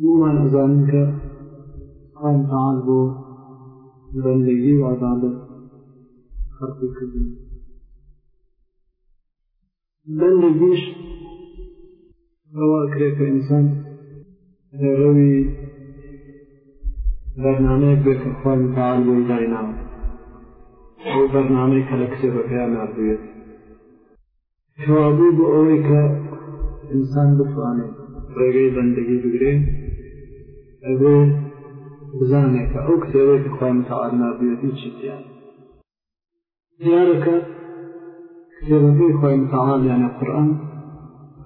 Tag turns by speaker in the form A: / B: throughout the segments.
A: دوومان ئەزانین کە خان تەعال بۆ بەندگی و عەبادەت خەرقی کردن بەندگیش ئەوە کرێت کە ئینسان ڕەوی بەرنامەیەک بێت کە خوان تەعال بۆی دایناوە ئەو بەرنامەی کە لە کتێبەکەیان نردوێت کەوابوو بۆ ئەوەی کە ئینسان بتوانێت ڕێگەی بەندگی بگرێ ئەبێ بزانێت کە ئەو کتێبەی کە خوا متعال نردوێتی چی دیان دیارەکە کتێبەکەی خۆی متعال یانە قورآن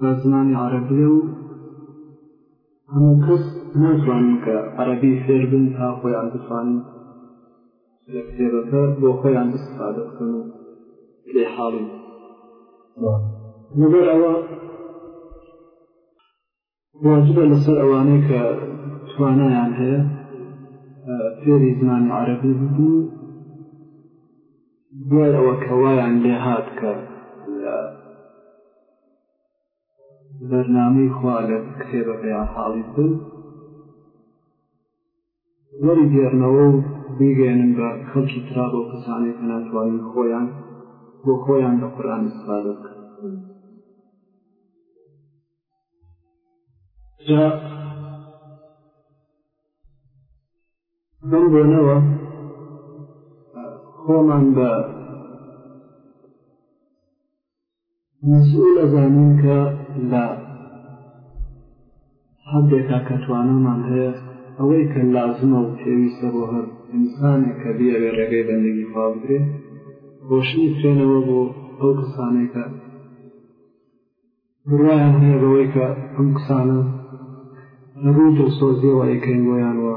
A: بە زمانی عەرەبیە و هەموو کەس ناتوانن کە عەرەبی فێر بن تا خۆیان بتوانن لە کتێبەکە بۆ خۆیان ئیسفادە بکەن و لێ حاڵی لەبەر ئەوە واجبە لەسەر ئەوانەی کە توانایان هەیە فێری زمانی عربی ببوو دوای ئەوە کەوایان لێ هات کە لە بەرنامەی خوا لە کتێبەکەیان حاڵی بن وەریگێڕنەوە و بیگەیەنن بە خەڵکی ترا بەو کەسانەی کە ناتوانن خۆیان بۆ خۆیان لە قورئان ئیستفادە بکەن جا بەم بۆنەوە خۆمان بە مەسئول ئەزانین کە لە هەندێکا کە توانامان هەیە ئەوەی کە لازمە و پێویستە بۆ هەر ئینسانێک کە بیاوێ ڕێگەی بەندگی خوا بگرێ ڕۆشنی بکەینەوە بۆ ئەو کەسانەی کە بڕوایان هەیە بەوەی کە ئەم قسانە لە ڕووی دڵسۆزیەوە ئەیکەین بۆیان وە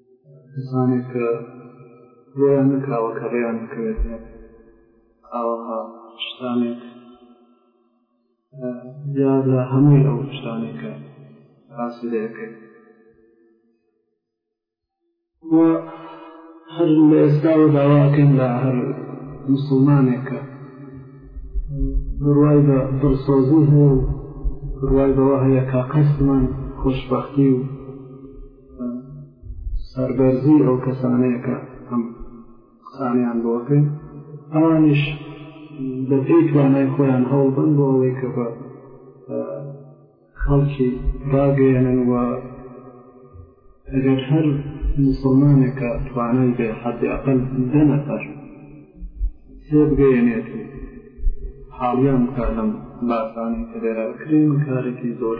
A: کەسانێک کە بۆیان نکراوە کە ڕێیان بکەوێتەوە ئاوەها شتانێک یا لە هەمووی ئەو شتانێکە باسی لەکرد هەر لە ئێستاوە داواکەین لە هەر مسلمانێکە بڕوای بە دڵسۆزی هەیە و بڕوای بەوە هەیە کا قەستمان خۆشببختی و سەربەرزی ئەو کەسانەیەکە ئەم قسانیان بۆکەین ئەوانیش بەپێی توانای خۆیان هەوڵبن بۆ ئەوەی کە بە خەڵکی ڕاگەیەنن و ئەگەر هەر مسلمانێکە توانای بێ حەدی ئەقل دە نەفەر سێ بگەیەنێت و حاڵیان بکە لەم باسانی کە لێرە بکرێن کارێکی زۆر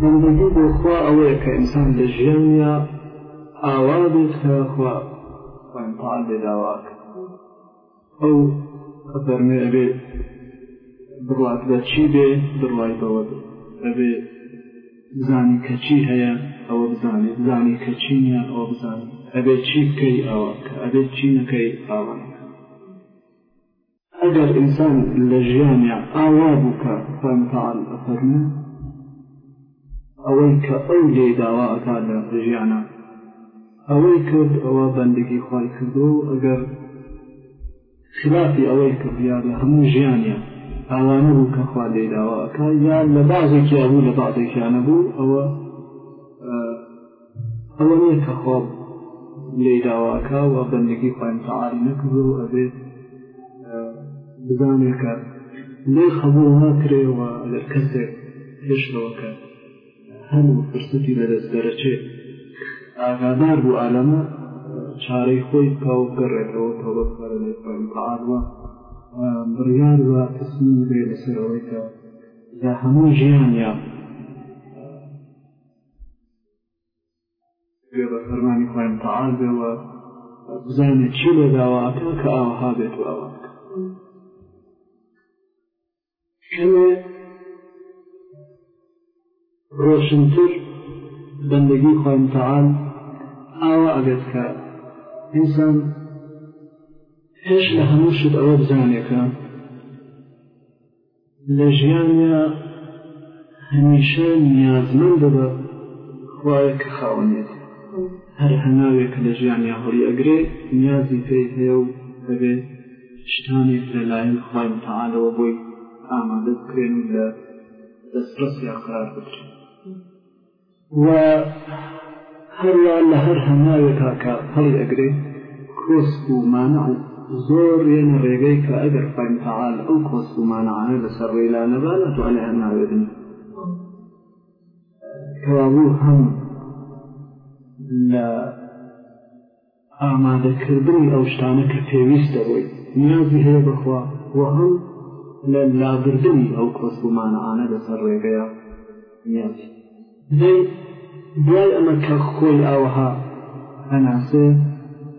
A: بەندەگی بۆ خوا ئەوەیە کە ئینسان لە ژیانیا ئاوا بێت کە خوا پان لێداواک ئەو فەرمێ ئەبێ بڕات بە چی بێ بڕای بەوە بێ ئەبێ بزانی کە چی هەیە ئەوە بزانی بزانی کە چی نیە ئەوە بزانی ئەبێت چی بکەی ئەوە کە ئەبێت چی نەکەی ئاوە ئەگەر ئینسان لە ژیانیا ئاوا بوو کە خوانتەعاال ئەفەرمێ ئەوەی کە ئەو لێ داوا ئەکا لە ژیانە ئەوەی کرد ئەوە بەندگی خۆی کردو ئەگەر خیلافی ئەوەی کردیە بە هەموو ژیانیان ئاوا نەبوو کە خوا لێی داوا ئەکا یان لە بازێکیا بوو لە بازێکیا نەبوو ئەوە ئەوە نیە کە خۆ لێ داواکە و بەندگی خوان تەعالی نەکرد و ئەبێت بزانێکە لێ خەبوو ناکرێەوە لە کەسێک پێشەوەکە هەموو فرسەتی لەدەست دەرەچێت ئاگادار بوو ئالەمە چارەی خۆی بکاو گەڕێتەوە تەوبە بکارە لە خوای تەعالا بڕیار و تەسمیم بێ لەسەر ئەوەی کە لە هەموو ژیانیا بێ بە فەرمانی خوای تەعال بێەوە بزانێت چی لێداواکە کە ئاوها بێت و ئاوا کەمێ ڕۆشنتر بەندەگی خوای متعال ئاوا ئەبێت کە ئینسان پێش لە هەموو شت ئەوە بزانێکە لە ژیانە هەمیشە نیازمەند بە خوایە کە خاوەنێت هەر هەناوێک لە ژیانیا هەڵی ئەگرێ نیازی پێی هەیە و دەبێت شتانێک لە لایەن خوای متعالەوە بۆی ئامادە بکرێن و لە دەستڕەسیا قرار بکرێن و هەروا لە هەر هەناوێکا کە هەڵی ئەگرێ کۆسپ و مانع و زۆر یەنە ڕێگەی کە ئەگەر خوای متعال ئەو کۆسپ و مانعانە لەسەر ڕێلا نەبا ناتوانێ هەر ناوێدن کەوابوو هەم لە ئامادەکردنی ئەو شتانە کە پێویستە بۆی نیازی هەیە بە خوا و هەم لە لابردنی ئەو کۆسپ و مانعانە لەسەر ڕێگەیە نیازی دەی دوای ئەمە کە خۆی ئاوەها ئەناسێ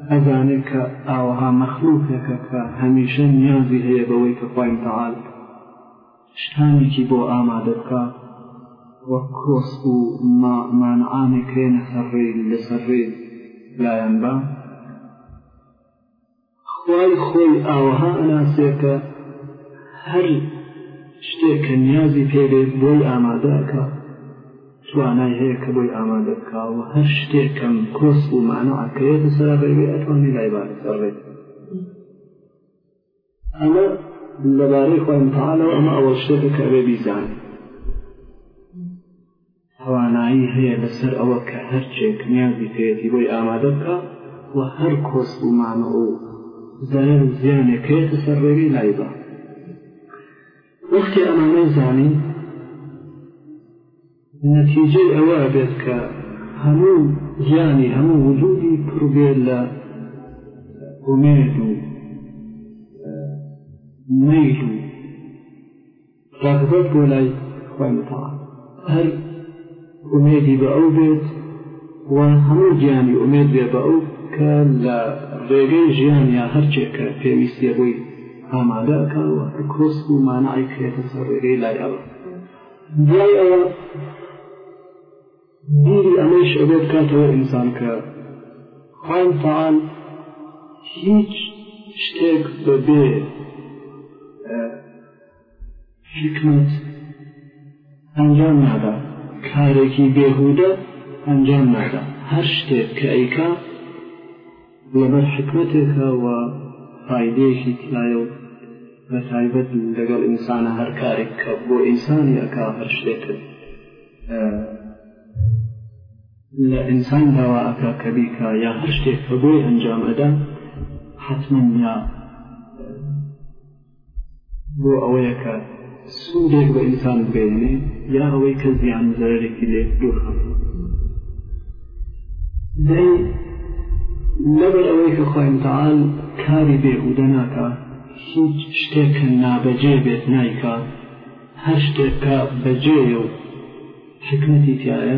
A: ئەزانێ کە ئاوەها مەخلوقێکە کە هەمیشە نیازی هەیە بەوەی کە خوای متعال شتانێکی بۆ ئامادە بکا وەک کرۆس و مانعانێک هێنە سەر ڕێ و لەسەر ڕێ لایان بە خوای خۆی ئاوەها ئەناسێ کە هەر شتێک کە نیازی پێبێت بۆی ئامادە ئەکا توانای هەیە کە بۆی ئامادە بکاوە هەر شتێک کەم کۆس و مانەعەکەیە بەسەر ڕێوێ ئەتوانی لای بارەسەر ڕێت ئەمە لەبارەی خۆی متعالەوە ئەمە ئەوە شتێکە کە ئەوێ بیزانێت توانایی هەیە لەسەر ئەوە کە هەرچێک نیازی پێێتی بۆی ئامادە بکە و هەر کۆست و مانە و زەرەر و زیانێک هەیەتە سەر ڕێگەی لایبا وەختی ئەمانەی زانی نەتیجەی ئەوە ئەبێت کە هەموو گیانی هەموو وجودی پڕبێت لە ئومێد و مەیل و ڕغبەت بۆ لای خۆی متعال هەر ئومێدی بە ئەو بێت و هەموو گیانی ئومێد بێ بە ئەو کە لە ڕێگەی ژیان یا هەرچێک کە پێویستیە بۆی ئامادەکە و کۆست و مانعی کرێتە سەر ڕێگەی لای ئەوە دوای ئەوە بیری ئەمەیش ئەبێ بکاتەوە ئینسان کە خوای متعال هیچ شتێک بەبێ حکمت ئەنجام نادا کارێکی بێهودە ئەنجام نادا هەر شتێک کە ئەیکا لەبەر حیکمەتێکە و فایدەیەکی تیایە و بە تایبەت لەگەڵ ئینسانە هەر کارێک کە بۆ ئینسانی ئەکا هەر شتێکت لە ئینسان داوا ئەکا کە بیکا یا هەر شتێک کە بۆی ئەنجام ئەدا حتمما یا بۆ ئەوەیە کە سوودێک بە ئینسان بگەیەنێ یا ئەوەی کە زیان و زەرەرێکی لێ دوورخەم دەی لەبەر ئەوەی کە خۆی متعاال کاری بێهودە ناکە هیچ شتێک کە نابەجێ بێت نایکە هەر شتێکە بەجێ و حکمەتی تایە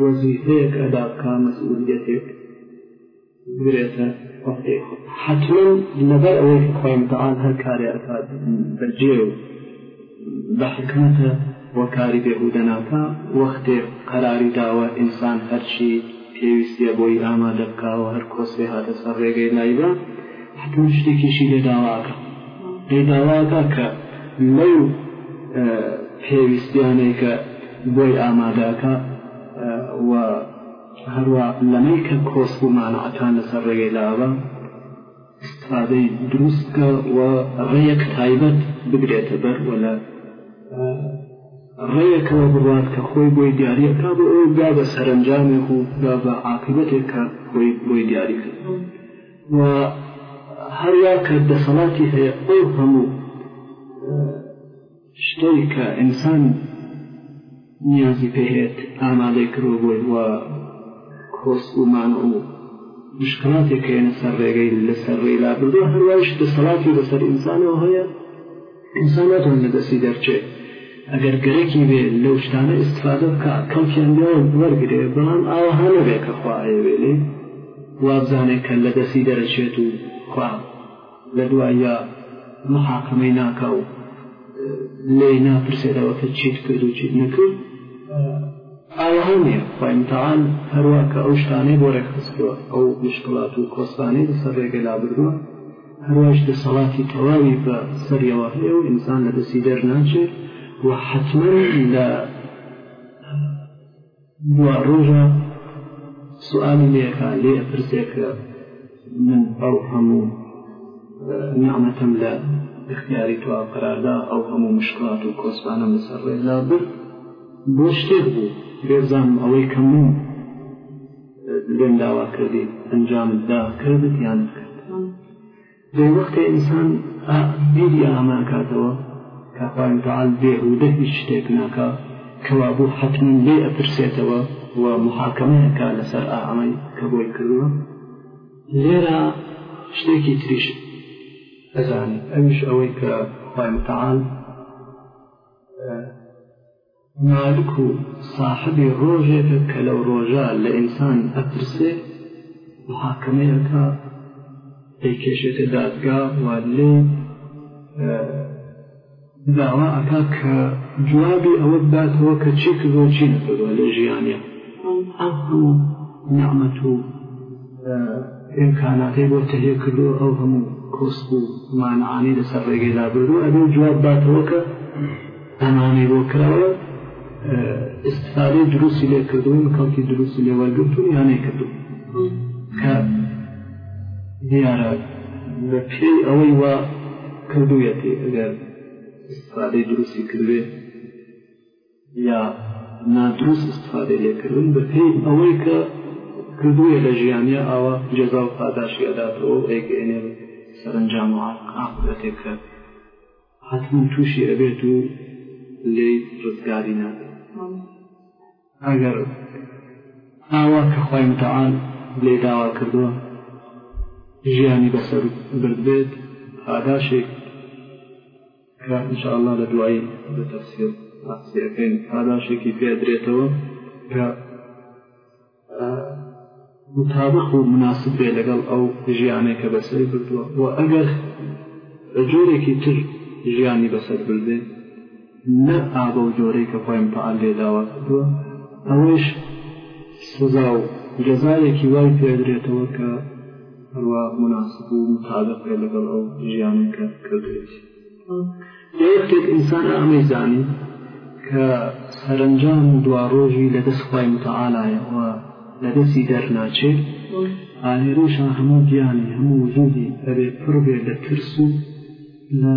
A: وەزیفەیەک ئەدا بکا مەسئولیەتێک بگرێتە وەختەی خۆ حەتمەن لەبەر ئەوەی کە خوای متعال هەر کارێ ئەکات بەجێ و بە حکمەتە وەکاری بێهودە ناکا وەختێ قەراری داوە ئینسان هەرچی پێویستە بۆی ئامادە بکاوە هەر کۆسێ هاتە سەر ڕێگەی لایدا حەتمەن شتێکیشی لێ داواکە لێ داواکە کە لەو پێویستیانەی کە بۆی ئامادەکە و هەروە لەمەی کە کۆسپ و مانعەکان لەسەر ڕێگەی لاوە استفادەی دروستکە و ڕێیەک تایبەت بگرێتە بەر و لە ڕێیەکەوە بڕات کە خۆی بۆی دیارەکە بۆ ئەو گا بە سەرنجامێک و گا بە عاقبەتێک کە خۆی بۆی دیاری کرد و هەروا کە دەسەڵاتی هەیە ئەو هەموو شتەی کە ئینسان نیازی پێهێت ئامادەی کرۆ بۆی و کۆست و مانع و مشکلاتێک کەێنە سەر ڕێگەی لەسەر ڕێلا بردو هەروایش دەسەڵاتی لەسەر ئینسانەوە هەیە ئینسان ناتوانێت لە دەستی دەرچێت ئەگەر گەرەکی بێ لەو شتانە ئیستفادە بکا کەڵکیان لێ وەرگرێ بەڵام ئاوەها نەبێ کە خوا ئەیەوێ لێ وابزانێت کە لە دەستی دەرەچێت و خوا لە دوایە محاکەمەی ناکا و لێ ناپرسێتەوە کە چیت کرد و چیت نەکرد ئاوەها نییە خوای متعال هەروە کە ئەو شتانەی بۆ ڕێکخستووە ئەو مشکڵات و کۆسانەی لەسەر ڕێگەی لابردووە هەروایش دەسەڵاتی تەواوی بە سەریەوە هەیە و ئینسان لە دەستی دەرناچێت و حتمما لە دوا ڕۆژە سوالی لێکا لێ پرسێکە من ئەو هەموو نعمەتم لە اختیاری تو قەراردا ئەو هەموو مشکلات و کۆسپانم لەسەر ڕێدا برد بۆ شتێک بوو بێزانم ئەوەی کە من لێم داوا کردی ئەنجامت دا کردت یان نەکرد دەی وەختێ ئینسان بیری ئاماکاتەوە کاخوای تعال بێهودە هیچ شتێک ناکا کەوا بۆ حتممە لێ ئەپرسێتەوە و محاکەمەیەکە لەسەر ئامەی کە بۆی کردووە لێرە شتێکی تریش ئەزانێت ئەوش ئەوەی کە خوای متعال مالک و ساحەبی ڕۆژێکە کە لەو ڕۆژە لە ئینسان ئەپرسێ محاکمەی ئەکا دەیکێشێتە دادگا و لێ داوا ئەکا کە جوابی ئەوە بداتەوە کە چی کردۆ چی نەکردوە لە ژیانە ئەم هەموو نعمەت و ئیمکاناتی بۆ تەهیە کردو ئەو هەموو کۆسپ و مانعانی لەسەر ڕێگەی لابردو ئەبێ جواب باتەوە کە ئەمانەی بۆ کراوە ئیسفادەی دروستی لێ کردوون کەڵکی دروستی لێ وەرگتون یانەی کردوون کە دیارە لە پێی ئەوەی وا کردوویەتی ئەگەر ئیسفادەی دروستی کردێ یا نادروست ئیسفادەی لێ کردن بە پێی ئەوەی کە کردووە لە ژیانە ئاوا جێزا و پاداشی ئەداتەوە ئەیگەێنێ سەرنجام و عقاق دەتێکرد حەتمەن تووشی ئەبێت و لێی ڕزگاری نابێت ئەگەر ئاوا کە خی متعاال لێ داوا کردووە ژیانی بەسەر بردبێت پاداشێک کە انشاءله لە دوایی لە تەفسیر قسەکەین پاداشێکی پێدرێتەوە کە متابق و مناسب بێ لەگەڵ ئەو ژیانێک کە بەسەر بردووە و ئەگەر بە جۆرێکی تر ژیانی بەسەر بردێ نەر ئابە و جۆرەی کە خۆی متعال لێداوە کردووە ئەوەش سزا و جەزارێکی وای پێدرێتەوە کە هەروە مناسب و متابق بێ لەگەڵ ئەو ژیانێکە کردێت لە یەکێک ئینسان ئەمەی زانی کە سەرەنجام و دواڕۆژی لە دەست خوای متعالایە و لە دەستی دەرناچێ ئالێرەشا هەموو گیانی هەموو وجودی ئەبێ پڕ بێ لە ترس و لە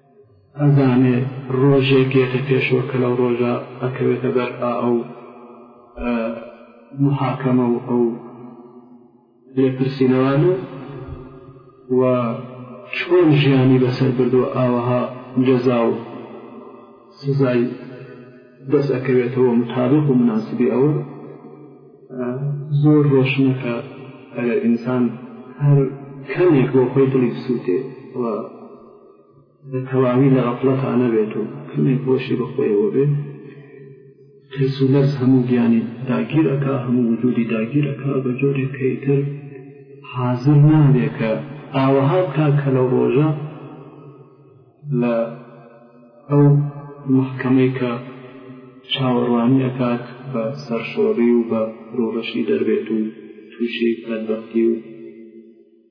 A: ئەزانێ ڕۆژێک دێتە پێشەوە کە لەو ڕۆژە ئەکەوێتە بەر ئەو محاکەمە و ئەو لێپرسینەوانە و چۆن ژیانی بەسەر بردو ئاوەها جەزا و سزای دەست ئەکەوێتەوە متابق و مناسبی ئەوە زۆر ڕۆشنەکە ئەگەر ئینسان هەر کەمێک بۆ خۆی دڵی بسووتێ و بە تەواوی لە غەفڵەتا نەبێت و کەمێک هۆشی بە خۆیەوە بێت ترس و لەرز هەموو گیانی داگیر ئەکا هەموو وجودی داگیر ئەکا بە جۆرێک کە ئیتر حازر نابێت کە ئاوەها بکا کە لەو ڕۆژە لە ئەو محکەمەی کە چاوەڕوانی ئەکات بە سەرشۆڕی و بە ڕوڕەشی دەربێت و تووشی بەدبەختی و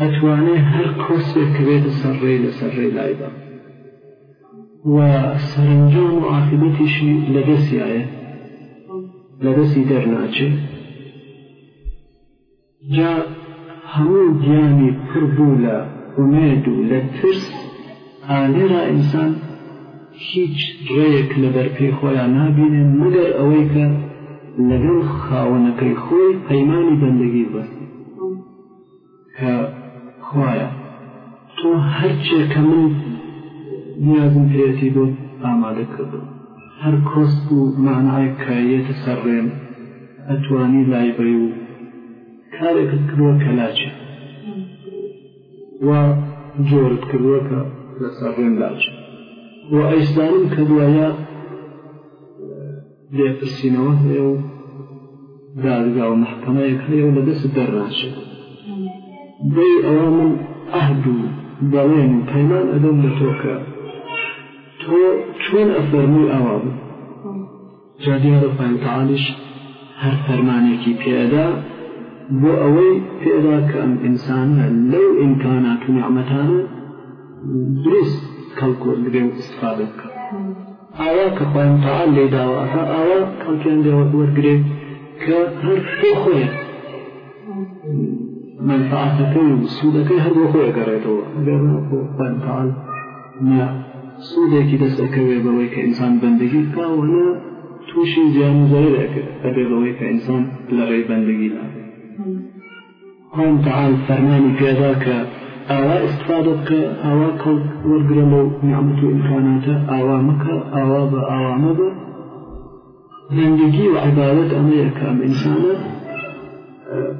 A: ئەتوانێ هەر کۆرسێک کە بێتە سەر ڕێی لەسەر ڕێی لایبا و سەرەنجام و عاقبەتیشی لە دەستیایە لە دەستی دەرناچێ جا هەموو گیانی پڕ بوو لە ئومێد و لە ترس ئالێرا ئینسان هیچ ڕێیەک لە بەرپێ خۆیان نابینێن مەگەر ئەوەی کە لەگەڵ خاوەنەکەی خۆی پەیمانی بەندگی بەست کە خوایە تۆ هەرچێ کە من نیازم پێیەتی بۆت ئامادە کردووم، هەر کۆسپ و مەعنایەک کە یەتە سەر ڕێم ئەتوانی لای بەی و کارێکت کردووە کە لاچێ وا جۆرت کردووە کە لەسەر ڕێم لاچێ و ئەیسزانم کە دوایە لێپرسینەوە هەیە و دادگا و مەحکەمەیەک هەیە و لە دەست دەرناچێت دەی ئەوە من عهد و بەڵێن و پەیمان ئەدەم لە تۆکە تۆ چۆن ئەفەرمووی ئاوا بوو جا دیارە خۆیان تەعالیش هەر فەرمانێکی پێدا بۆ ئەوەی پێدا کە ئەم ئینسانە لەو ئیمکانات و نیعمەتانە دروست کەڵکۆ بگرێ و استفادە بکە ئاوا کە خوای متعال لێی داوە ئەها ئاوا کەڵکیان لێ وەرگرێ کە هەر بۆ خۆی مەنفعاتەکەی و سوودەکەی هەر بۆ خۆی ئەگەڕێتەوە ئەگەرنا بۆ خوای متعال نە سوودێکی دەست ئەکەوێ بەوەی کە ئینسان بەندگی بکا و نە تووشی زیان و زەرەر ئەبێ بەوەی کە ئینسان لە ڕێی بەندگی نابێ مام تەعال فەرمانی پێدا کە ئاوا ئیستفادە بکە، ئاوا کەڵک وەرگرە لەو نیعمەت و ئیمکاناتە، ئاوا مەکە، ئاوا بە، ئاوا مەبە. بەندگی و عیبادەت ئەمەیە کە ئەم ئینسانە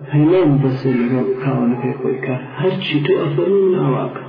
A: پەیمان ببەستێ لەگەڵ خاوەنەکەی خۆی کە هەرچی تۆ ئەفەرمووی من ئاوا ئەکەم.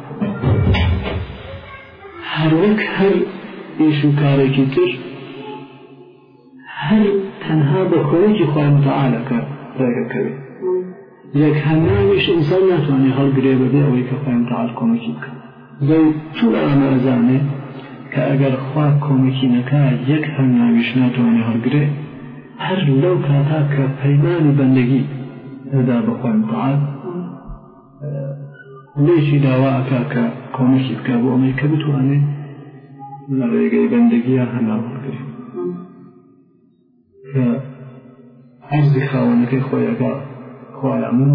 A: هەروەک هەر ئیش و کارێکی تر هەر تەنها بە کۆیەکی خوای متعالەکە ڕێگەکەوێت لێک هەناویش ئینسان ناتوانێت هەڵگرێ بەبێ ئەوەی کە خوای متعال کۆمەکی بکە بەو چون ئامازانێ کە ئەگەر خوا کۆمەکی نەکا یەک هەناویش ناتوانێت هەڵگرێ هەر لەو کاتا کە پەیمانی بەندگی لەدا بەخوای متعال لێکی داوا ئەکا کە کۆمەکی بکە بۆ ئەمەی کە بتوانێ لە ڕێگەی بەندگیە هەناوەکرد کە عەرزی خاوەنەکەی خۆیەکە خوایە من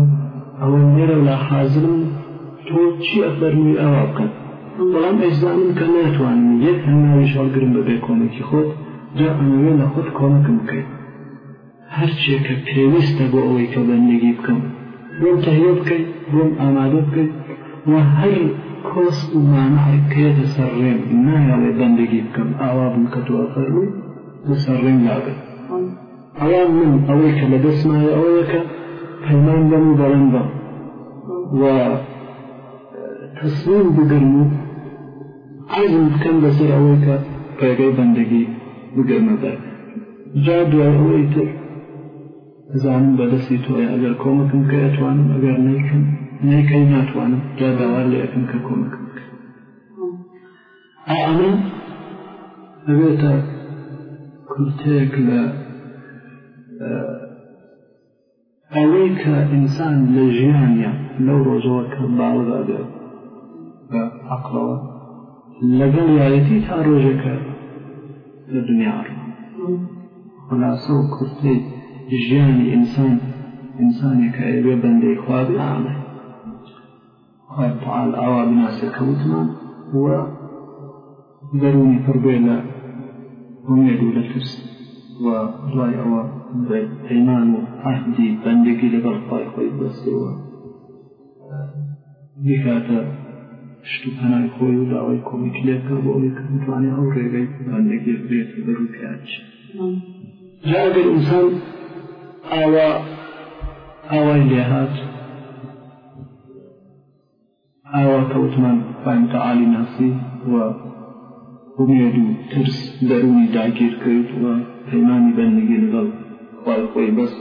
A: ئەوە نێرە لا حازرم تۆ چی ئەفەرمی ئەوا بکەن بەڵام ئەیزانم کە ناتوانم یەک هەناوی شەڵگرم بەبێ کۆمەکی خۆت جا ئەمەوێ لە خۆت کۆمەکم بکەیت هەرچیە کە پێویستە بۆ ئەوەی کە بەندگی بکەم بۆم تەهیە بکەیت بۆم ئامادە بکەیت و هەر کۆس و مانعێک کرێتە سەر ڕێم نایەڵێ بەندگی بکەم ئاوا بم کە تۆ ئەفەرمووی لەسەر ڕێم لابێت ئەوا من ئەوەی کە لە دەستمایە ئەوەیە کە پەیمان بەم و بەڵێن بەم و تەسلیم بگرم و عزم بکەم لەسەر ئەوەی کە ڕێگەی بەندگی بگرمە بەر جا دوای ئەوەی تر ئەزانم بە دەستی تۆیە ئەگەر کۆمەکم کە ئەتوانم ئەگەر نەیکەم نەیکەی ناتوانم جا داوار لە یەکم کە کۆمەکم ئەمە ئەبێتە کورتەیەک لە ئەوەی کە ئینسان لە ژیانە لەو ڕۆژەوە کە باوەدا بێت بە عقلەوە لەگەڵ یایەتی تا ڕۆژەکە لە دنیا خلاصە و کورتەی ژیانی ئینسان ئینسانێکە ئەوێ بەندەی خوابێ ئامە خوای متعال ئاوا بناسێ کە وتمان و دەرونی پڕ بێ لە ئومێد و لە ترس و دوای ئەوە بە پەیمان و عهدی بەندگی لەگەڵ خوای خۆی بەستەوە بیکاتە شت و پەنای خۆی و داوای کۆمیک لێکە بۆ ئەوەی کە بتوانێ ئەو ڕێگەی بەندگی بێت و بەرو پیاچ جا ئەگەر ئینسان ئاوا ئاوای لێهات ئاوا کە وتمان خوای متعالی ناسی و ئومێد و ترس دەروونی داگیر کرد و پەیمانی بەندگی لەگەڵ خوای خۆی بەس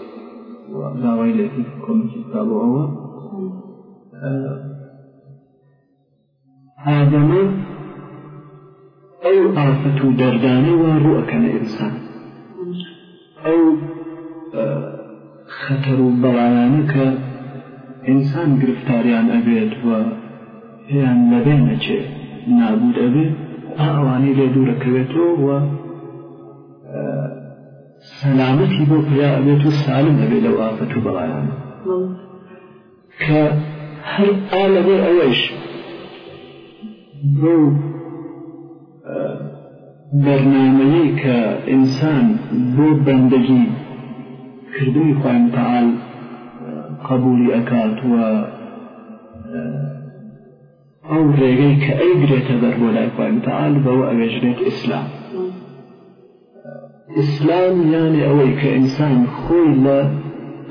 A: و داوای لێ کرد کۆمەکی بکا بۆ ئەوە ئادەمە ئەو ئافەت و دەردانەی وا ڕوو ئەکەنە ئینسان ئەو خەتەر و بەڵایانە کە ئینسان گرفتاریان ئەبێت و پێیان لەبێ نەچێ نابود ئەبێ ئەوانەی لێ دوورەکەوێتەوە و سەلامەتی بۆ پیا ئەبێت و سالم ئەبێت لەو ئافەت و بەڵایانە کە هەر ئا لەبەر ئەوەیش بەو بەرنامەیەی کە ئینسان بۆ بەندەگی کردنی خوای متعال قبولی ئەکات و ئەو ڕێگەی کە ئەیگرێتە بەر بۆ لای خوای متعال بەوە ئەوێژرێت ئیسلام ئیسلام یانی ئەوەی کە ئینسان خۆی لە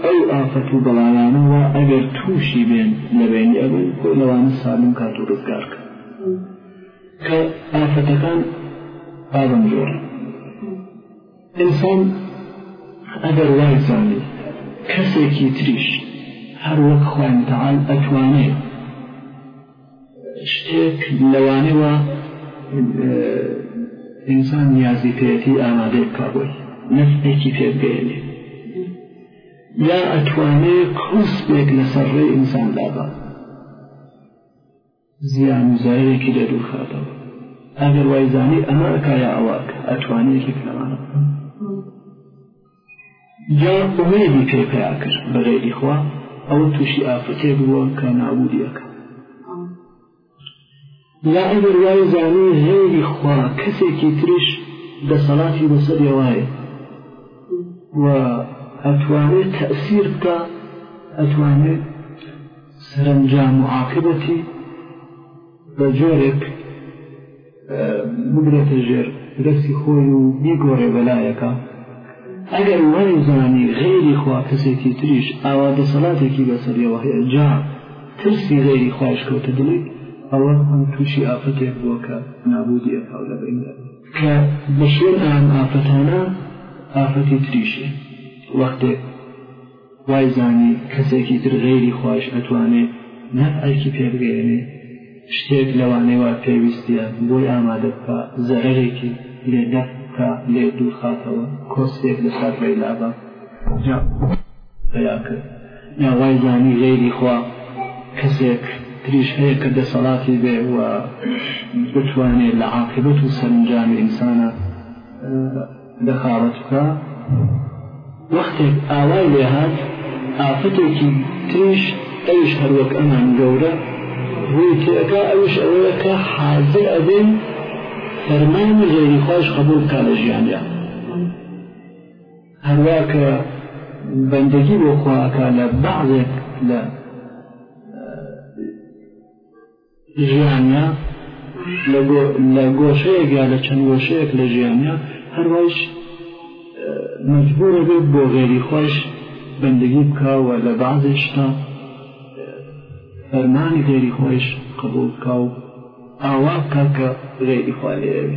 A: ئەو ئافەت و بەڵایانەوە ئەگەر تووشی بێن لەبێنی ئەبن خۆی لەوانە سالم کات و ڕزگار کە کە ئافەتەکان بابم جۆرە ئینسان ئەگەر وایزانی کەسێکی تریش هەر وەک خوای متعال ئەتوانێ شتێک لەوانەوە ئینسان نیازی پێەتی ئامادەی بکا بۆی نەفعێکی پێ بگەێنێ یا ئەتوانێ کوسبێک لەسەر ڕێ ئینسان دابا زیان و زەرەرێکی لێ دوور خاتەوە ئەگەر وای زانی ئەمە ئەکا یا ئەوە ئەکا ئەتوانی یەکێک لەمانە بکەم جا ئومێدی پێ پیا کرد بە غێری خوا ئەوە تووشی ئافرەتێک بووە کە نابودیەکە یا ئەگەر وای زانی غێری خوا کەسێکی ترش دەسەڵاتی بەسەر وایە و ئەتوانێت تەسیر بکە ئەتوانێت سەرەنجام و عاقبەتی بە جۆرێک بگرێتە ژێر دەستی خۆی و بیگۆڕێ بەلایەکە ئەگەر وای زانی غێری خوا کەسێکی تریش ئاوا دەسەڵاتێکی بەسەریەوە هەیە جا ترسی غێری خوایش کەوتە دڵی ئەوە ئەم تووشی ئافرەتێک بووە کە نابودی ئەکاو لە بیندا کە بەشێن ئام ئافرەتانە ئافرەتی تریشێ وەختێک وای زانی کەسێکی تر غەیری خوایش ئەتوانێ نەفعێکی پێ بگەیەنێ، شتێک لەوانەی وا پێویستیە بۆی ئامادە بکا، زەرەرێکی لێ دەفع بکا، لێ دوور خاتەوە، کۆسپێک لەسەر ڕێی لابا جا پەیا کرد، یا وای زانی غەیری خوا کەسێک تریش هەیە کە دەسەڵاتی بێ و بتوانێ لە عاقبەت و سەرنجامی ئینسانا دە خاڵەتوکا وەختێک ئاوای لێ هات ئافەتێکی تریش ئەویش هەر وەک ئەمان گەورە ڕووی تێکا ئەویش ئەوەیە کە حازر ئەبێن فەرمانی غێری خۆش قبول بکا لە ژیانیا هەروا کە بەندگی بۆ خواکە لە بەعضێک لە ژیانیا لە گۆشەیەک یا لە چەند گۆشەیەک لە ژیانیا هەروایش مەجبورە بێت بۆ غێری خۆش بەندگی بکەوە لە بازی شتا فەرمانی غێری خۆش قبول بکە و ئاوا بکە کە غێری خوا لێوێ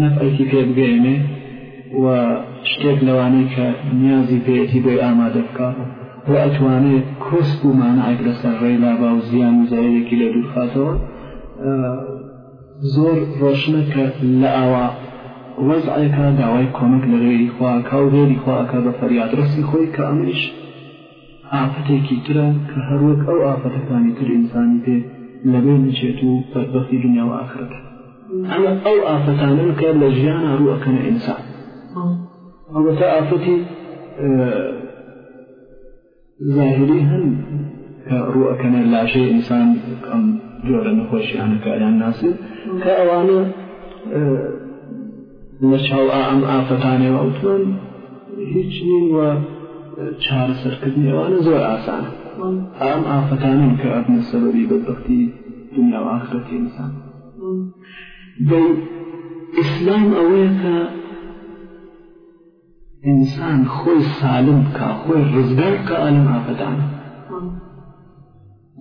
A: نەفعێکی پێ بگەیەنێ و شتێک لەوانەی کە نیازی پێیەتی بۆی ئامادە بکا و ئەتوانێ کۆسپ و مانعێک لەسەر ڕێی لابا و زیان و زەرەرێکی لێ دوورخاتەوە زۆر ڕۆشنە کە لە ئاوا وەزعێکا داوای کۆمەک لە غێری خواکا و غێری خواکا بە فەریادڕەسی خۆی کە ئەمەیش ئافرەتێکی ترە کە هەروەک ئەو ئافرەتەکانی تر ئینسانی پێ لەبیر نەچێت و بەدبەختی دونیا و ئاخرەتە ئەمە ئەو ئافرەتانەن کە لە ژیانا ڕوو ئەکەنە ئینسان ئەڵبەتە ئافرەتی زاهری هەن کە ڕوو ئەکەنە لاشەی ئینسان ئەم جۆرە نەخۆشیانەکە یان ناسن کە ئەوانە لەچاو ئائەم ئافرەتانەوە ئەوتوان هیچ نین و چارەسەرکردنی ئەوانە زۆر ئاسانە ئەم ئافرەتانن کە ئەبنە سەبەبی بەدبختی دنیا و ئافرەتی ئینسان بەو ئیسلام ئەوەیە کە ئینسان خۆی سالم بکا خۆی ڕزگار بکا ئا لەم ئافەتانە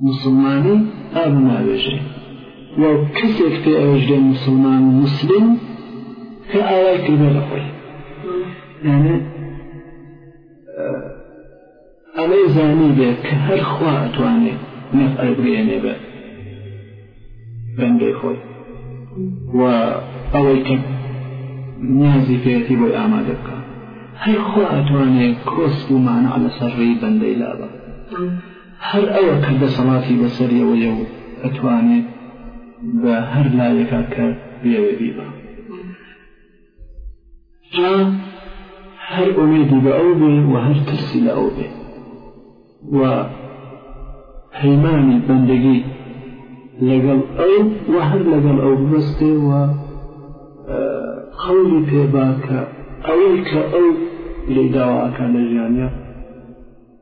A: موسڵمانی ئا بماوێژێ و کەسێک پێ ئەوێژرێ موسڵمان و موسلیم کە ئاوای کردێ لە خۆی یانێ ئەڵێ زانیبێ کە هەر خوا ئەتوانێ نەفعێ بگەیەنێ بە بەندەی خۆی و ئەوەی کە نیازی پێەتی بۆی ئامادە بکە هەر خوا ئەتوانێ کۆسک و مانع لەسەر ڕێی بەندەی لابە هەر ئەوە کە دەسەڵاتی بەسەریەوەیە و ئەتوانێت بە هەر لایەکە کە بێوێ بیبە تا هەر ئۆمێدی بە ئەو بێ و هەر ترسی لە ئەو بێ و پەیمانی بەندگی لەگەڵ ئەو و هەر لەگەڵ ئەو ببەستێ و قەولی پێباکە ئەوەی کە ئەو لێداواکە لە ژیانە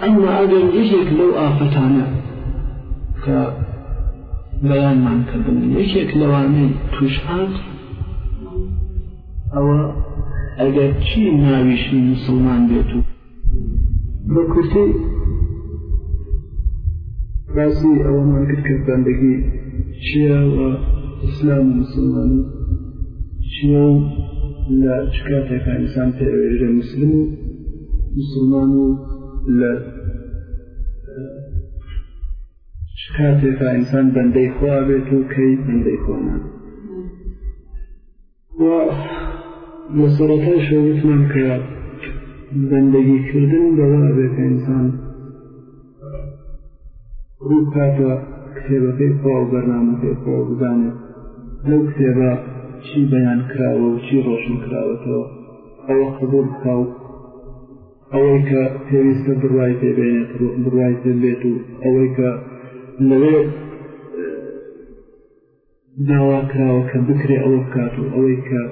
A: ئەمما ئەگەر یەکێک لەو ئافەتانە کە بەیانمان کردن یەکێک لەوانەی توش هات ئەوە ئەگەر چی ناویشی مسلمان بێت و بە کورتی باسی ئەوەمان کرد کە بەندگی چییە و ئیسلام و مسلمانی چییە و لە چ کاتێکانسان پێوێژە مسلم و مسلمان و لە کاتێکا ئینسان بەندەی خوا بێت و کەی بەندەی خۆمان و لە سەرەتای شەوتمان کە بەندەگی کردن بەوا بێت ئینسان ڕوو بکاتە کتێبەکەی خۆ و بەرنامەکەی خۆ بزانێت لەو کتێبە چی بەیان کراوە و چی ڕۆشن کراوەتەوە ئەوە قبول بکە و ئەوەی کە پێویستە بڕای پێبێنێت بڕای پێ بێت و ئەوەی کە لەوێ داوا کراوە کە بکرێ ئەوە بکات و ئەوەی کە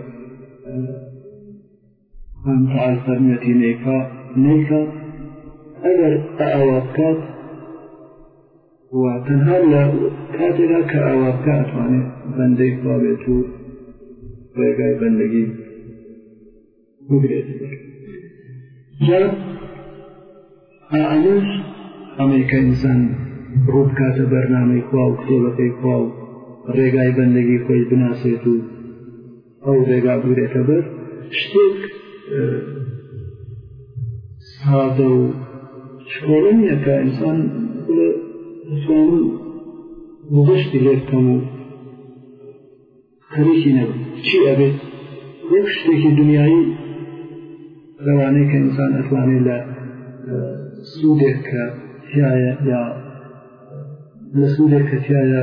A: هەم تاعی سەرنەتی نیکا نیکا ئەگەر ئەوە بکات و تەنها لە کاتێکدا کە ئەوە بکە ئەتوانێت بەندەی خوا بێت و ڕێگای بەندەگی بگرێت جا ئەمەش ئەمەیکە ئینسان ڕوو بکاتە بەرنامەی خوا و کتێبەکەی خوا و ڕێگای بەندەگی خۆی بناسێت و ئەو ڕێگا بگرێتە بەر شتێک سادە و شکۆڵە نییە کە ئینسان بتوانم گوزەشتی لێ بکەم و خەریکی نەبم چی ئەبێت وەک شتێکی دنیایی لەوانەیە کە ئینسان ئەتوانێت لە سوودێک کە تایە یا لە سوودێک کە تایە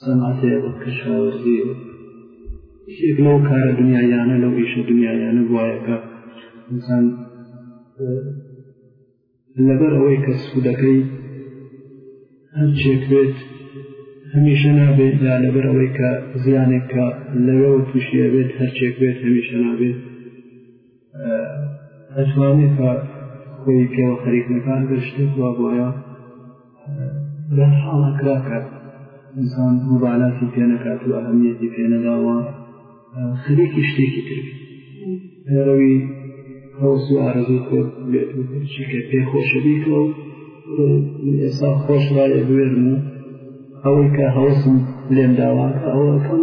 A: سەنعەتێ وەک کەشاوەرزی یەکێک لەو کارە دنیایانە لەو ئیشە دنیایانە بواە کە ئینسان لەبەر ئەوەی کە سوودەکەی هەرچێک بێت هەمیشە نابێت یا لەبەر ئەوەی کە زیانێک کە لەوێەوە تووشیە بێت هەرچێک بێت هەمیشە نابێت ئەتوانێت کە خۆی پێوە خەریکنەکان گەر شتێک وا بۆە لە حاڵە کراکات ئینسان مبالاتی پێ نەکات و ئەهمیەتی پێ نەداوە خەریکی شتێکی تر پێرەوی هەوس و ئارزو کرد بێت چیکە پێ خۆشەبیکەوە ئێستا خۆش ڕایە بوێرم و ئەوەی کە هەوسم لێم داوات ئەوەکەم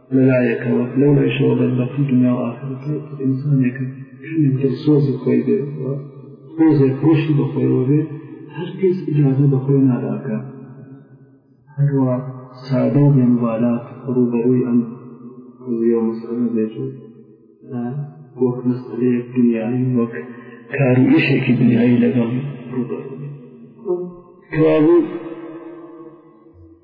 A: لەلایەکەوە لەو ڕێشەوە بەدبەختی دنیا و ئاخرەتە ئینسانێکە کەمێک دڵسۆزی خۆی بێت خۆزێک خۆشی بەخۆیەوە بێت هەر کەس ئیجازە بەخۆی ناداکە هەروە سادە و بێمبالات ڕووبەرووی ئەم قضیە و مەسەلە بێت و وەک مەسەلەیەک دنیایی وەک کار و ئیشێکی دنیایی لەگەڵ ڕووبەروو کەوابوو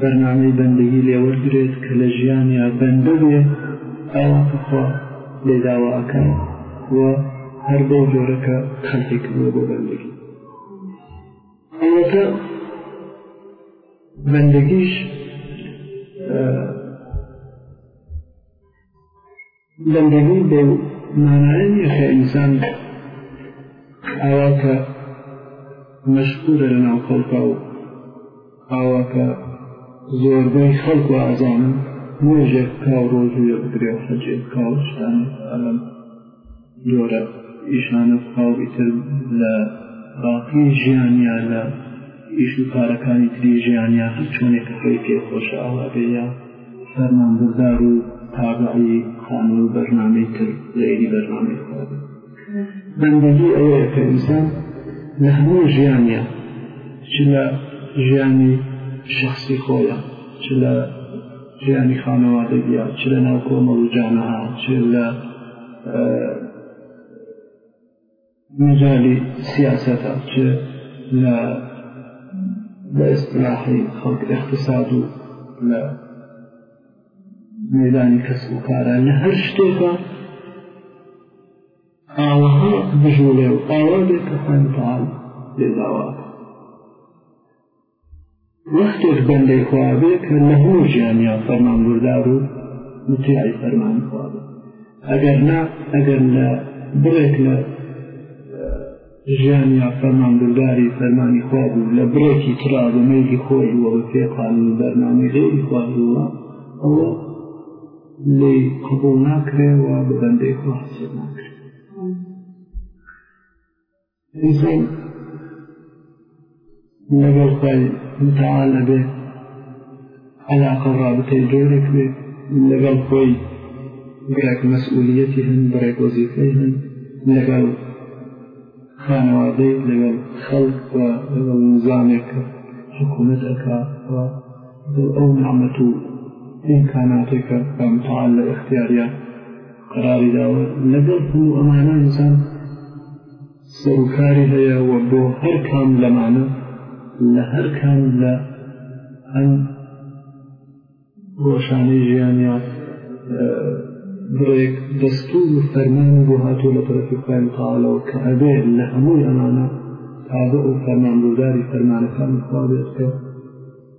A: بەرنامەی بەندەگی لێوەرگرێت کە لە ژیانیا بەندە بێ ئاوا کە خوا لێ داوا ئەکەن و هەر بەو جۆرە کە خەلقی کردوە بۆ بەندەگی ئەوەکە بەندەگیش دەنگەنی بەو مانایە نییە کە ئینسان ئاواکە مەشهورە لەناو خەڵکا و ئاواکە زۆربەی خەڵک و ئازانن نوێژێک کا و ڕۆژویە بگرێ و حەجێک کا و شتان ئەلم جۆرە ئیشانە بکا و ئیتر لە باقی ژیانیا لە ئیش و کارەکانی تری ژیانیا هەر چۆنێکە خۆی پێ خۆشە ئاوا بێ یا فەرمانبەردار و تابعی قانون و بەرنامەی تر غێری بەرنامەی خۆ بەندگی ئەوەیە کە ئینسان لە هەموو ژیانە چ لە ژیانی شخصی خۆیە چ لە ژیانی خانەوادەگیە چ لە ناو کۆمەڵ و جانەها چ لە مەجالی سیاسەتە چ لە بە ئیستلاحی خەڵک ئیقتساد و لە مەیدانی کەسب و کارە لە هەر شتێکە ئاوەها بژوڵێ و ئاوا بێت کە خۆیان تەعالی لێداوە وەختێک بەندەی خوا بێ کە لە هەموو ژیانیان فەرمان بردار و متیعی فەرمان خوا بێ ئەگەر نا ئەگەر لە بڕێک لە ژیانیا فەرمان برداری فەرمانی خوا بوو لە بڕێکی ترا بە مەیلی خۆی وە بە پێقال و بەرنامی غێری خوا بووە ئەوە لی قبول ناکرێ و بە بەندەی خوا حساب ناکرێ ئیزن لەگەڵ خوای متعال ئەبێ عەلاقە و ڕابتەی جۆرێک بێ لەگەڵ خۆی بڕێک مەسئولیەتی هەن بڕێک وەزیفەی هەن لەگەڵ خانەوادەی لەگەڵ خەڵک و لەگەڵ نظامێک کە حکوومەت ئەکا و ئەو نامەت و ئیمکاناتێکە بە متعال لە اختیاریان قەراری داوە لەگەڵ هەموو ئەمانە ئینسان سەرکاری هەیە و بۆ هەر کام لەمانە لە هەر کام لە ئەم ڕۆشانی ژیانیا بڵێک دەستور و فەرمان بۆ هاتوو لە تەرەفی خوێن تاالەوە کە ئەبێ لە هەمووی ئەمانە تابە و فەرمانبووداری فەرمانەکانی خوا بێت کە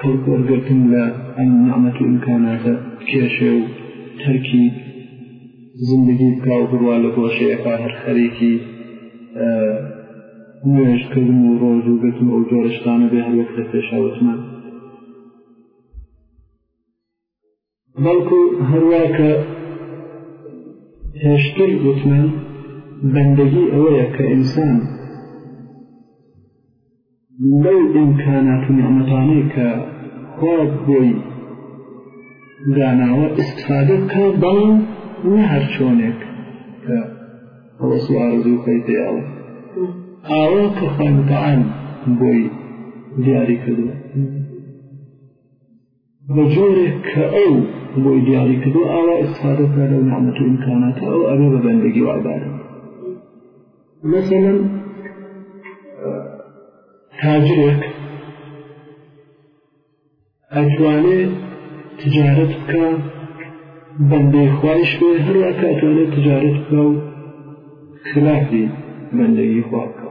A: کەڵک وەرگرتن لە ئەم نیعمەت و ئیمکاناتە بکێشێ و تەرکی زیندەگی بکا و بڕوا لە گۆشەیەکا هەر خەریکی نوێژکردن و ڕۆژوو گرتن و ئەو جۆرە شتانە بێ هەر وەک لە پێشا وتمان بەڵکو هەروا کە پێشتر وتمان بەندگی ئەوەیە کە ئینسان لەو ئیمکانات و نیعمەتانەی کە خوا بۆی داناوە ئیسفادە بکە بەڵام نە هەر چۆنێک کە ئەوە سوارزوو خۆی پێیاوە ئاوا کە خوای متعال بۆی دیاری کردوە بە جۆرێک کە ئەو بۆی دیاری کردو ئاوا ئیسفادە بکا لەو نعمەت و ئیمکاناتە ئەو ئەبێ بە بەندگی و عبادەت مەسەلەن تاجرێک ئەتوانێ تجارەت بکە بەندەی خوایش بێ هەروە کە ئەتوانێت تجارەت بکە و خلافی بەندەگی خوا بکە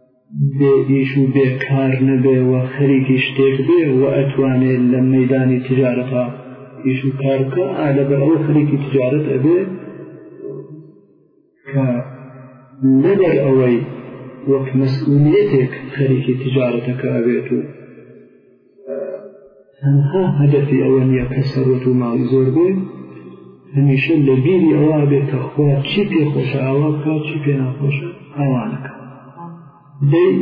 A: بێ ئیش و بێ کار نەبێ و خەریکی شتێک بێ و ئەتوانێت لە مەدانی تجارەتە ئیش و کارکە ئالە بە ئەوە خەریکی تجارەت ئەبێ کە لەبەر ئەوەی وەک مەسئولیتێک خەریکی تجارەتەکە ئەبێت و تەنها هەدەفی ئەوە نییە کە سەرەت و ماڵی زۆر بێ هەمیشە لە بیری ئەوە بێت کە خوا چی پێ خۆشە ئاوا بکە چی پێ ناخۆشە ئاوانەکە دەی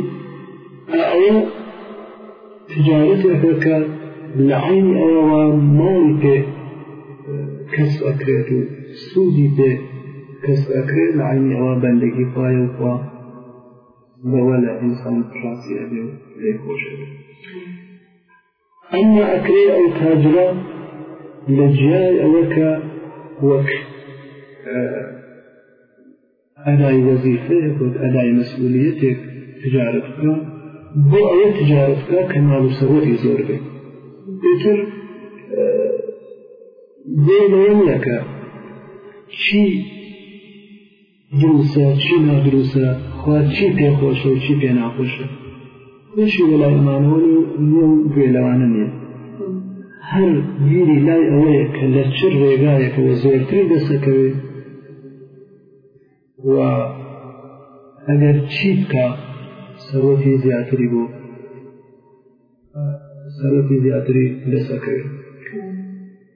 A: ئەوە تجارەتێکە کە لە عینی ئەوەوە ماڵی پێ کەس ئەکرێت و سوودی پێ کەس ئەکرێت لە عینی ئەوە بەندگی خوایە و خوا بەوە لە ئینسان ڕازی ئەبێ و لێی خۆش ئەبێ. ئەمما ئەکرێ ئەو تاجرە لە جیای ئەوە کە وەک ئەدای وەزیفەیەک وەک ئەدای مەسئولیەتێک تجارت بکە بۆ ئەوە تجارت بکە کە ماڵ و سەوەری زۆر بێت پێتر دێ لەوە نییە کە چی دروسە چی نادروسە خوا چی پێ خۆشە و چی پێ ناخۆشە هیچی لە لای ئەمانەوە نی نیە و گوێ لەوانە نیە هەر بیری لای ئەوەیە کە لە چ ڕێگایەکەوە زۆرتری دەسەکەوێت و ئەگەر چی بکە سەرۆکی زیاتری بۆ سەرۆکی زیاتری دەسەکەوێت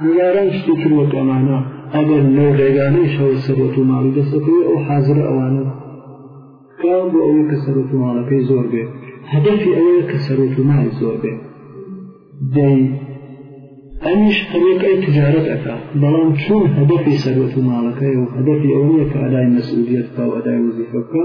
A: میران شتی تر وەک ئەمانە ئەبەن لەو ڕێگانەیشەوە سەروەت و ماڵی دەستەکەوێ ئەو حازرە ئەوانە کاون بۆ ئەوەی کە سەروەت و ماڵەکەی زۆر بێ هەدەفی ئەوەیە کە سەروەت و ماڵی زۆر بێ دەی ئەمیش هەرێک ئەی تجارەت ئەکا بەڵام چون هەدەفی سەروەت و ماڵەکەی و هەدەفی ئەوەیە کە ئەدای مەسئولیت بکە و ئەدای وزیفە بکە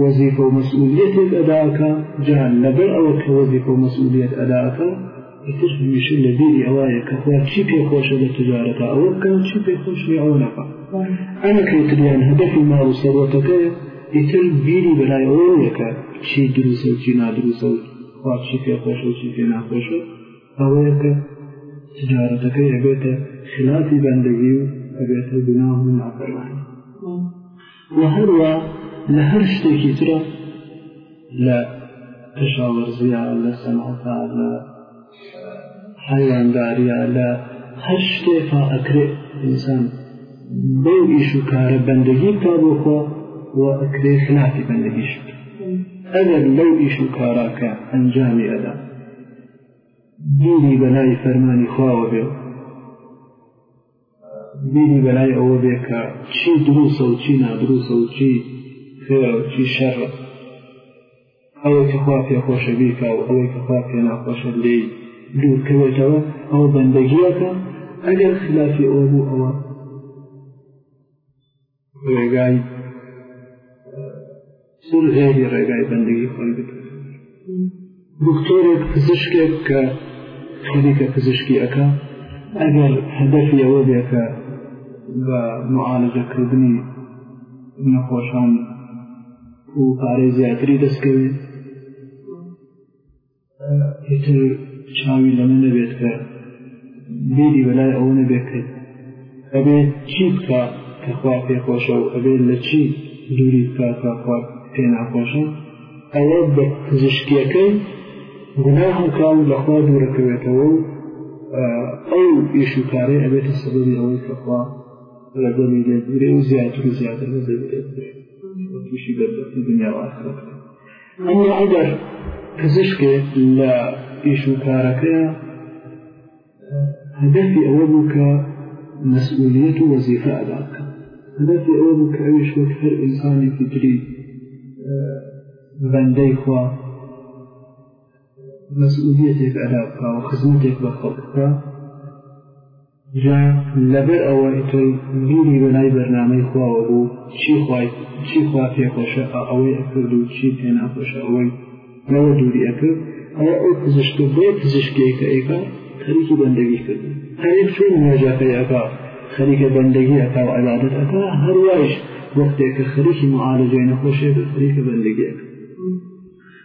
A: وەزیفە و مەسئولیەتێک ئەداکە جا لەبەر ئەوە کە وەزیفە و مەسئولیەت ئەداکە ئیتر هەمیشە لە بیری ئەوەیە کە خوا چی پێ خۆشە لە تجارەتە ئەوە بکەن چی پێ خۆش نیە ئەوە نەکە ئەمە کەوتریان هەدەفی ماڵ و سەرۆتەکەیە ئیتر بیری بەلای ئەوە نیەکە چی دروسە و چی نادروسە و خوا چی پێ خۆشە و چی پێ ناخۆشە ئەوەیە کە تجارەتەکەی ئەبێتە خلافی بەندەگی و ئەبێتە گوناه و نافەرمانی وە هەروا لە هەر شتێکی ترە لە کەشاوەرزیە لە سەناتا لە حیوانداریە لە هەر شتێکا ئەکرێ ئینسان بەو ئیش و کارە بەندگی بکە بۆ خۆ و ئەکرێ خلافی بەندگیش ئەگەر لەو ئیش و کاراکە ئەنجامی ئەدا بیری بەلای فەرمانی خواوە بێت بیری بەلای ئەوە بێ کە چی دروسە و چی نادروسە و چی خێرە و چی شەڕە ئەوەی کە خوا پێ خۆشە بیکا و ئەوەی کە خوا پێ ناخۆشە لێی دوورکەوێتەوە ئەو بەندەگیەکە ئەگەر خلافی ئەوە بوو ئەوە ڕێگای سور غێری ڕێگای بەندگی خۆی بکرد دکتۆرێک پزیشکێک کە خەریکە پزیشکی ئەەکە ئەگەر هەدەفی ئەوە بێتە بە معالەجەکردنی نەخۆشان و پارەی زیاتری دەستکەوێت ئیتر چاوی لەمە نەبێت کە بیری بەلای ئەوە نەبێت کرد ئەبێت چی بکە کە خوا پێ خۆشە و ئەبێت لە چی دووری بکە کە خوا پێ ناخۆشە ئەوە بە پزیشکیەکەی گوناه و کاڵ لەخوا دوورەکەوێتەوە و ئەو ئیش و کارەی ئەبێتە سەبەبی ئەوەی کەخوا لە دەمی لێ دوورێ و زیاتر و زیاتر لە دەمی لێ دوورێ تووشی بەربەتی دنیا و ئاخرەت ئەمما ئەگەر پزیشکێک لە ئیش و کارەکەی هەدەفی ئەوە بوو کە مەسئولیت و وەزیفە ئەدا بکە هەدەفی ئەوە بوو کە ئەویش وەک هەر ئینسانێکی تری بەندەی خوا مەسئولیتێک ئەدا بکە و خزمەتێک بە خەڵک بکە جا لەبەر ئەوە ئیتر بیری بەلای بەرنامەی خواوە بوو، چی خوای چی خوا پێ خۆشە ئەوەی ئەکرد و چی پێ ناخۆشە ئەوەی لەوە دووری ئەکرد، ئەوە ئەو پزیشکە بۆ پزیشکیەی کە ئەیکا خەریکی بەندەگی کرد، هەر چۆن نوێژەکەی ئەکا خەریکە بەندەگی ئەکا و عیبادەت ئەکا، هەر وایش وەختێ کە خەریکی معالەجەی نەخۆشێ بێ خەریکە بەندەگی ئەکا.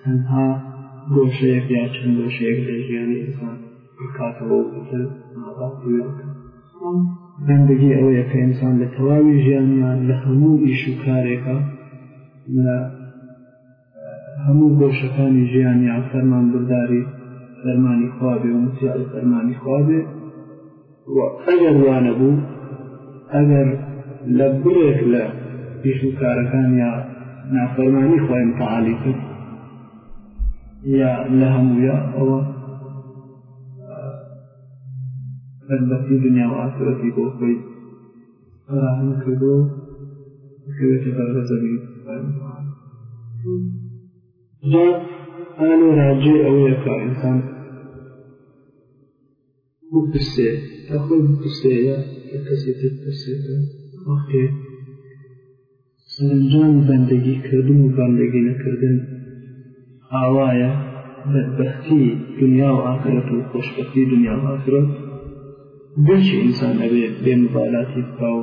A: تەنها گۆشەیەک یا چەند گۆشەیەک لە ژیانی ئینسان بکاتەوە و ئیتر مابات بوێ بکات بەڵام گەندەگی ئەوەیە کە ئینسان لە تەواوی ژیانیان لە هەموو ئیش و کارێکە لە هەموو گۆشەکانی ژیانیان فەرمان برداری فەرمانی خوا بێ و متیاعی فەرمانی خوا بێ و ئەگەر وا نەبوو ئەگەر لە بڕێک لە پیش و کارەکان یا نافەرمانی خوای متعالی کرد یا لە هەموویە ئەوە بەدبەختی دنیا و ئافرەتی بۆ خۆی فراهم کردو کەوێتە بەرزەبی جا ئالێ راجێ ئەوەیە کە ئینسان بپرسێ تا خۆی بپرسێ یا کە کەسی تر بپرسێ وەختێ سەرنجام بەندگی کردن و بەندگی نەکردن ئاوایە بەدبەختی دنیا و ئاخرەت و خۆشبەختی دنیا و ئاخرەت گەرچی ئینسان ئەبێ بێ مبالاتی بکە و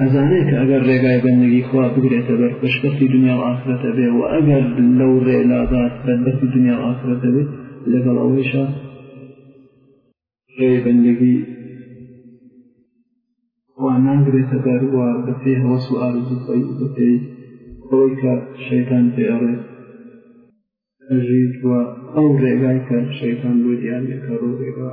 A: ئەزانێت کە ئەگەر ڕێگای بەندگی خوا بگرێتە بەر بەشبەختی دنیا و ئافرەتە بێ و ئەگەر لەو ڕێ لابات بەربەختی دنیا و ئافرەتە بێت لەگەڵ ئەوەیشە ڕێ بەندگی خوا ناگرێتە بەر و بەپێ هەوەس و ئارزوخۆی و بەپێی ئەوەی کە شەیتان پێڕێت ئەژیت و ئەو ڕێگای کە شەیتان بۆ دیارێکە ڕۆ ڕێگا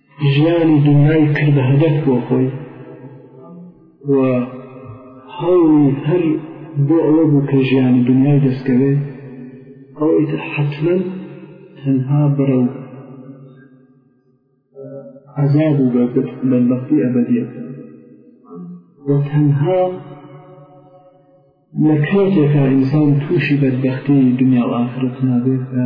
A: ژیانی دنیای کردە هەدەف بۆ خۆی و هەوڵی هەر بۆ ئەوە بوو کە ژیانی دنیای دەستکەوێت ئەو ئیتر حەتمەن تەنها بەرە و عذاب و بەدبەختی ئەبدیت و تەنها لە کاتێکا ئینسان تووشی بەدبختی دنیا و ئافرەت نابێت کە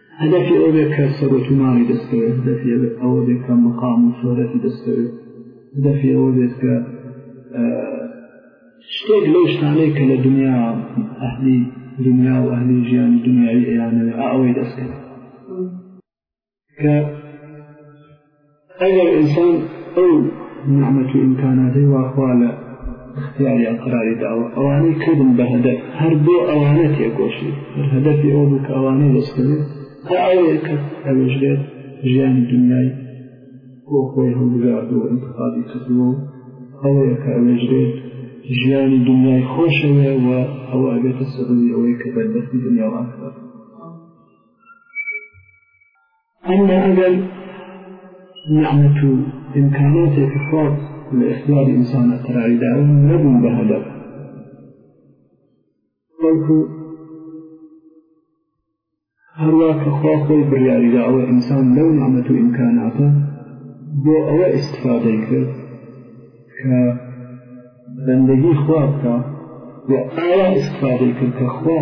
A: هەدەفی ئەو بێت کە سەرۆک و ماڵی دەستکەوێت هەدەفی ئەوە بێت کە مقام و شۆرەتی دەستکەوێت هەدەفی ئەوە بێت کە شتێک لەو شتانەی کە لە دنیا ئەهلی دنیا و ئەهلی ژیان دنیای ئەیانەوێت ئەوەی دەستکەوێت کە ئەگەر ئینسان ئەو نعمەت و ئیمکاناتەی وا خوا لە اختیاریان قەراری داوە ئەوانەی کردن بە هەدەف هەر بۆ ئەوانە تێکۆشی هەر هەدەفی ئەوە بوو کە ئەوانەی دەستکەوێت تا ئەوەیە کە ئەوێش بێت ژیانی دنیای بۆ خۆی هەڵبژاردو و انتخابی کردووە و ئەوەیە کە ئەوێش بێت ژیانی دنیای خۆشەوێ و ئەوە ئەبێتە سەبەبی ئەوەی کە بەربەستی دنیا و ئاخرەت ئەمما ئەگەر نیعمەت و ئیمکاناتێک کە خوا لە ئیختیاری ئینسانە قەراری داون نەبوون بە هەدەف بەڵکو هەروە کە خوا خۆی بڕیاریدا ئەوە ئینسان لەو نیعمەت و ئیمکاناتە بۆ ئەوە ئیسفادەی کرد کە بەندەگی خوا بکە و ئایا ئیسفادەی کرد کە خوا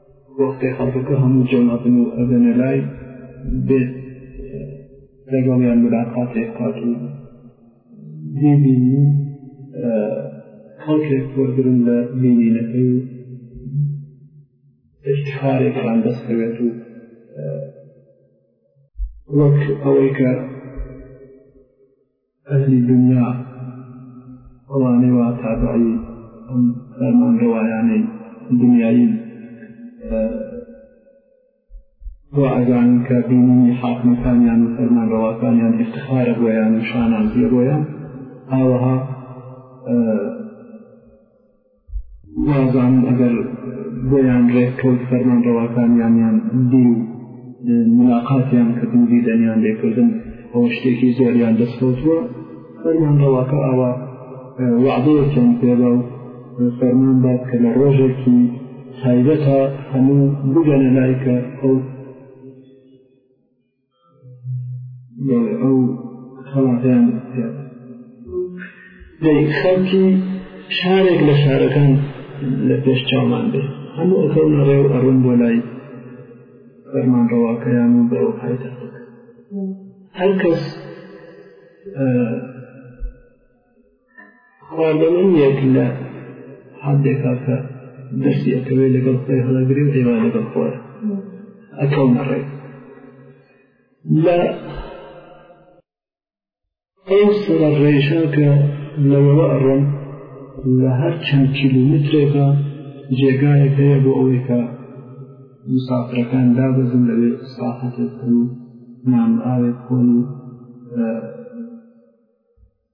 A: وەختێ خەڵکەکە هەموو جەمابن و ئەبەنە لای بێت لەگەڵیان ملاقاتێک کات و ببینی خەڵکێک وەرگرن لە بینینەکەی و افتخارێکیان دەستکەوێت و وەک ئەوەی کە ئەهلی دونیا ئەوانەی وا تابعی ئەم فەرمانرەوایانەی دنیایین وا ئەزانن کە بینینی حاکمەکانیان و فەرمانرەواکانیان افتخارە بۆیان و شانازیە بۆیان ئاوەها وازانم ئەگەر بۆیان ڕێککەوت فەرمانڕەواکانیانیان دی و ملاقاتیان کردن دیدەنیان لێکردن ئەو شتێکی زۆریان دەستکەوتووە فەرمانڕەواکە ئەوە وعدەیەکیان پێدا و فەرمان بات کە لە ڕۆژێکی تایبەتە هەموو بگەنە لایکە ئەو ئەو خەڵاتیان دەی خەڵکی شارێک لە شارەکان لە پێش چامان بێ هەموو ئەکەون ڕێ و ئەڕون بۆ لای فەرمان ڕەواکەیان و بەرەو پایتەختەکە هەر کەس خواردنیەک لە هەندێک کاکە دەستی ئەکەوێ لەگەڵ خۆی هەڵەگری و ئێوە لەگەڵ خۆی ئەکەڵ نەڕێ لە ئەو سەرە ڕێژە کە لەوەوە ئەڕۆن لە هەر چەند کیلومترێکە جێگایەک هەیە بۆ ئەوەی کە مسافرەکان دابەزن لەوێ ساحەتێک نام ئاوێک خۆن و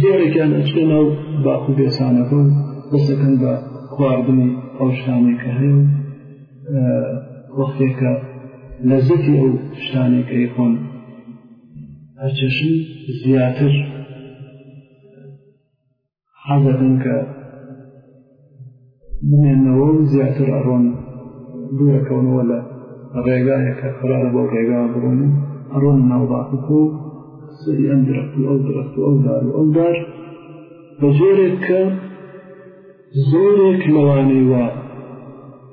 A: زۆرێکیان ئەچێ ناو باق و بێسانەکە و دەسەکەن بە خواردنی ئەو شتانەی کە هەیە و وەختێکە لەزەتی ئەو شتانەی کە خۆن ئەچەشن زیاتر حەزەکەن کە بمێنەوە و زیاتر ئەڕۆن دوورەکەونەوە لە ڕێگایەکە قرارە بۆ ڕێگا بڕۆن ئەڕۆن ناوباکو سەری ئەم درەخت و ئەو درەخت و ئەو دار و ئەو دار بە جۆرێک کە زۆرێک لەوانەی وا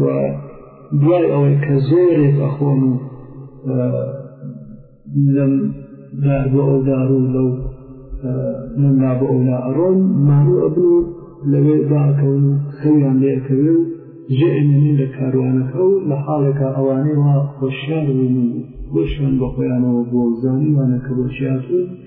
A: و دوای ئەوەی کە زۆرێک ئەخۆن و لەم دار بۆ ئەو دار و لەو لەمنا بۆ ئەولا ئەڕۆن مانوو ئەبن و لەوێ داکەون و خەویان لێکەوێ و ژێنی لە کاروانەکە و لە حاڵێکە ئەوانەوە خۆشیان و بۆشیان بە خۆیانەوە بۆ زانیوانە کە بۆشیات و